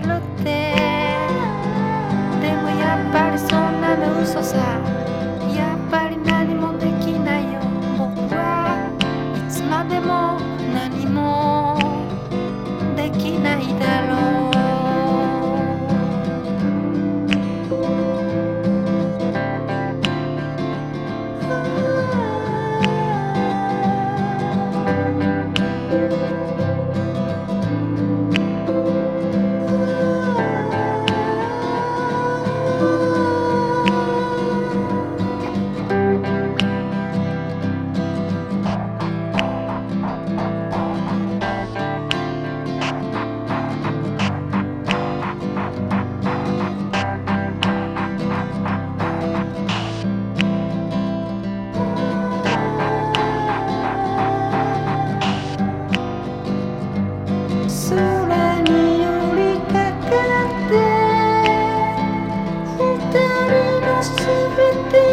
るって。でもやっぱりそんなの嘘さ。やっぱり何もできないよ。僕はいつまでも何もできないだろう。everything.